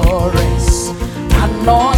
assurance. I know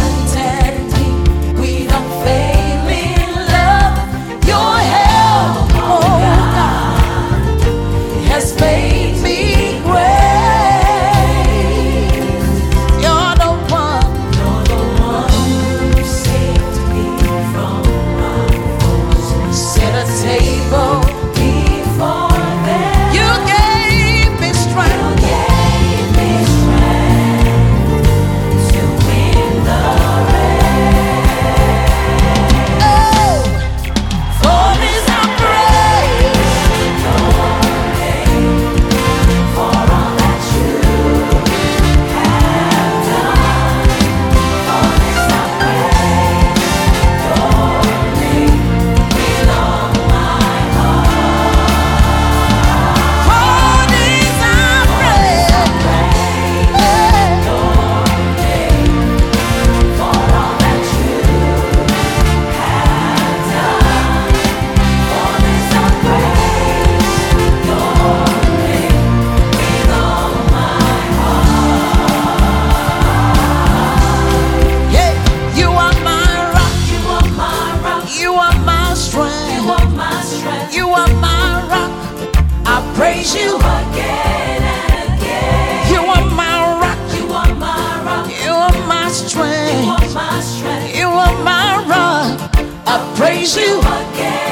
praise you again.